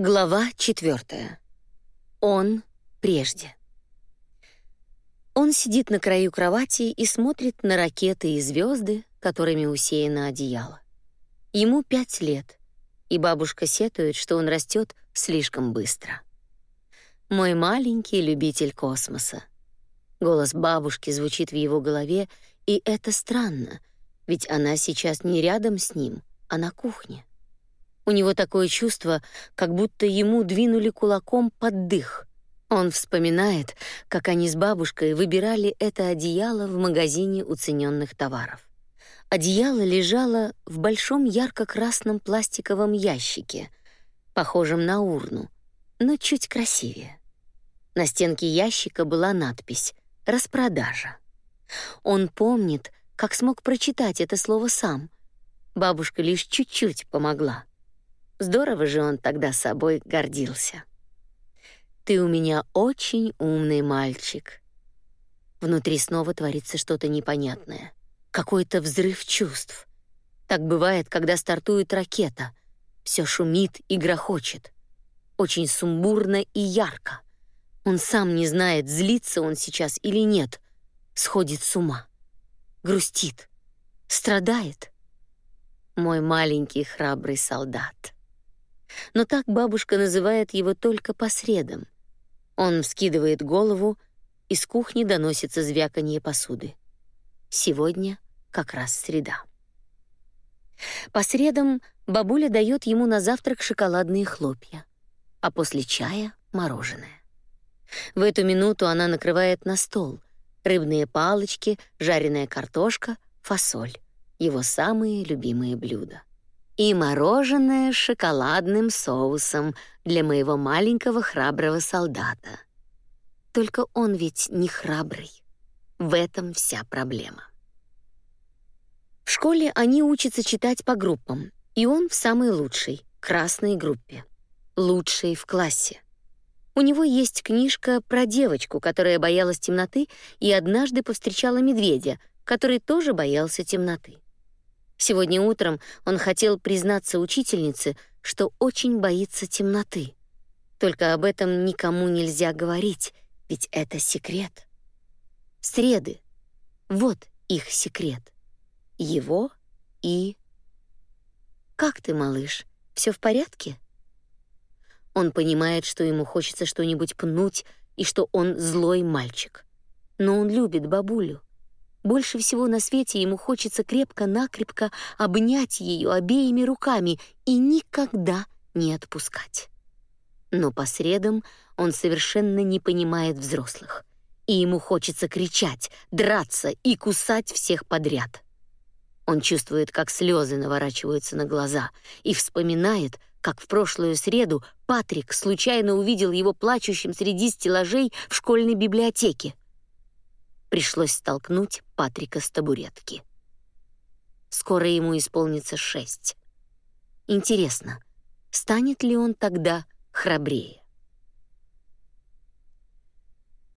Глава четвертая. Он прежде. Он сидит на краю кровати и смотрит на ракеты и звезды, которыми усеяно одеяло. Ему пять лет, и бабушка сетует, что он растет слишком быстро. Мой маленький любитель космоса. Голос бабушки звучит в его голове, и это странно, ведь она сейчас не рядом с ним, а на кухне. У него такое чувство, как будто ему двинули кулаком под дых. Он вспоминает, как они с бабушкой выбирали это одеяло в магазине уцененных товаров. Одеяло лежало в большом ярко-красном пластиковом ящике, похожем на урну, но чуть красивее. На стенке ящика была надпись «Распродажа». Он помнит, как смог прочитать это слово сам. Бабушка лишь чуть-чуть помогла. Здорово же он тогда собой гордился. Ты у меня очень умный мальчик. Внутри снова творится что-то непонятное. Какой-то взрыв чувств. Так бывает, когда стартует ракета. Все шумит и грохочет. Очень сумбурно и ярко. Он сам не знает, злится он сейчас или нет. Сходит с ума. Грустит. Страдает. Мой маленький храбрый солдат но так бабушка называет его только по средам. Он вскидывает голову, из кухни доносится звяканье посуды. Сегодня как раз среда. По средам бабуля дает ему на завтрак шоколадные хлопья, а после чая — мороженое. В эту минуту она накрывает на стол рыбные палочки, жареная картошка, фасоль — его самые любимые блюда и мороженое с шоколадным соусом для моего маленького храброго солдата. Только он ведь не храбрый. В этом вся проблема. В школе они учатся читать по группам, и он в самой лучшей, красной группе. Лучшей в классе. У него есть книжка про девочку, которая боялась темноты и однажды повстречала медведя, который тоже боялся темноты. Сегодня утром он хотел признаться учительнице, что очень боится темноты. Только об этом никому нельзя говорить, ведь это секрет. Среды. Вот их секрет. Его и Как ты, малыш? Все в порядке? Он понимает, что ему хочется что-нибудь пнуть и что он злой мальчик. Но он любит бабулю. Больше всего на свете ему хочется крепко-накрепко обнять ее обеими руками и никогда не отпускать. Но по средам он совершенно не понимает взрослых, и ему хочется кричать, драться и кусать всех подряд. Он чувствует, как слезы наворачиваются на глаза, и вспоминает, как в прошлую среду Патрик случайно увидел его плачущим среди стеллажей в школьной библиотеке. Пришлось столкнуть Патрика с табуретки. Скоро ему исполнится шесть. Интересно, станет ли он тогда храбрее?